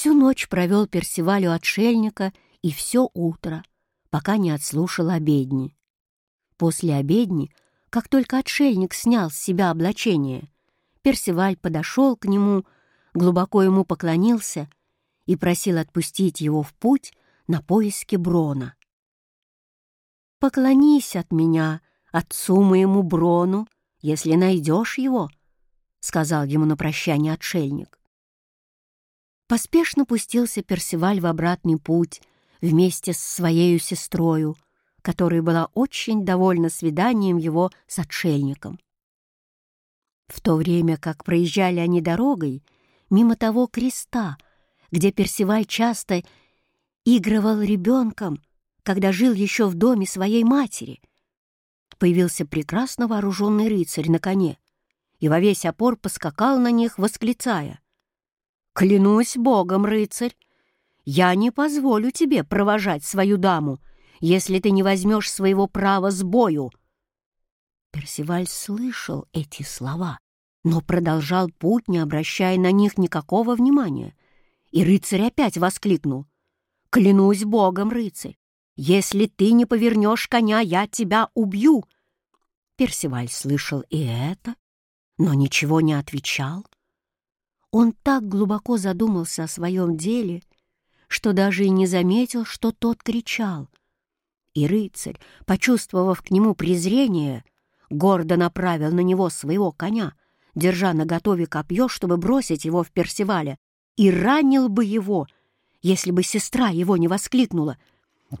Всю ночь провел Персиваль отшельника и все утро, пока не отслушал обедни. После обедни, как только отшельник снял с себя облачение, Персиваль подошел к нему, глубоко ему поклонился и просил отпустить его в путь на поиски Брона. «Поклонись от меня отцу моему Брону, если найдешь его», — сказал ему на прощание отшельник. Поспешно пустился Персиваль в обратный путь вместе с своей сестрою, которая была очень довольна свиданием его с отшельником. В то время как проезжали они дорогой мимо того креста, где Персиваль часто игрывал ребенком, когда жил еще в доме своей матери, появился прекрасно вооруженный рыцарь на коне и во весь опор поскакал на них, восклицая. «Клянусь богом, рыцарь, я не позволю тебе провожать свою даму, если ты не возьмешь своего права с бою». Персиваль слышал эти слова, но продолжал путь, не обращая на них никакого внимания. И рыцарь опять воскликнул. «Клянусь богом, рыцарь, если ты не повернешь коня, я тебя убью!» Персиваль слышал и это, но ничего не отвечал. Он так глубоко задумался о своем деле, что даже и не заметил, что тот кричал. И рыцарь, почувствовав к нему презрение, гордо направил на него своего коня, держа наготове копье, чтобы бросить его в Персиваля, и ранил бы его, если бы сестра его не воскликнула.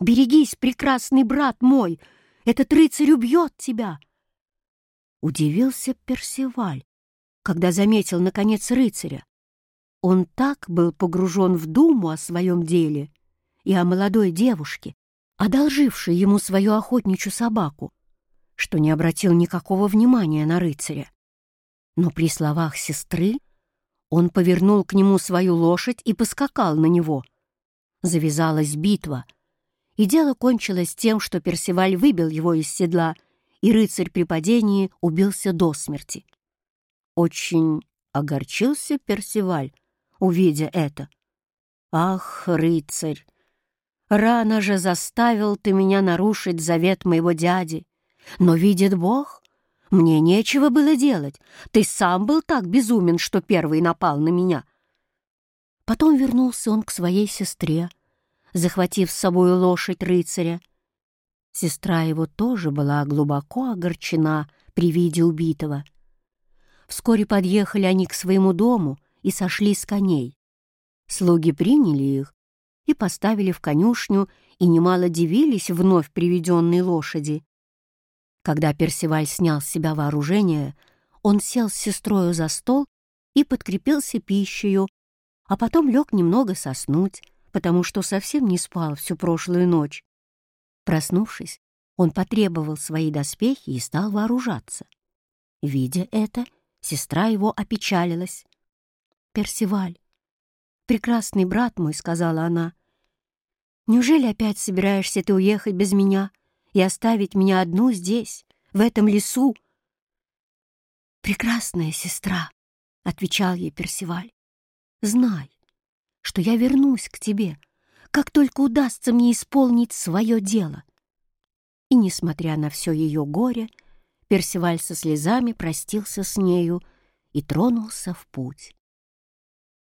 «Берегись, прекрасный брат мой! Этот рыцарь убьет тебя!» Удивился Персиваль, когда заметил, наконец, рыцаря. Он так был погружен в думу о своем деле и о молодой девушке, одолжившей ему свою охотничью собаку, что не обратил никакого внимания на рыцаря. Но при словах сестры он повернул к нему свою лошадь и поскакал на него. Завязалась битва, и дело кончилось тем, что Персиваль выбил его из седла — и рыцарь при падении убился до смерти. Очень огорчился Персиваль, увидя это. «Ах, рыцарь, рано же заставил ты меня нарушить завет моего дяди, но видит Бог, мне нечего было делать, ты сам был так безумен, что первый напал на меня». Потом вернулся он к своей сестре, захватив с собой лошадь рыцаря, Сестра его тоже была глубоко огорчена при виде убитого. Вскоре подъехали они к своему дому и сошли с коней. Слуги приняли их и поставили в конюшню и немало дивились вновь приведенной лошади. Когда Персиваль снял с себя вооружение, он сел с сестрою за стол и подкрепился пищею, а потом лег немного соснуть, потому что совсем не спал всю прошлую ночь. Проснувшись, он потребовал свои доспехи и стал вооружаться. Видя это, сестра его опечалилась. «Персиваль, прекрасный брат мой», — сказала она, — «неужели опять собираешься ты уехать без меня и оставить меня одну здесь, в этом лесу?» «Прекрасная сестра», — отвечал ей Персиваль, — «знай, что я вернусь к тебе, — как только удастся мне исполнить свое дело. И, несмотря на все ее горе, Персиваль со слезами простился с нею и тронулся в путь.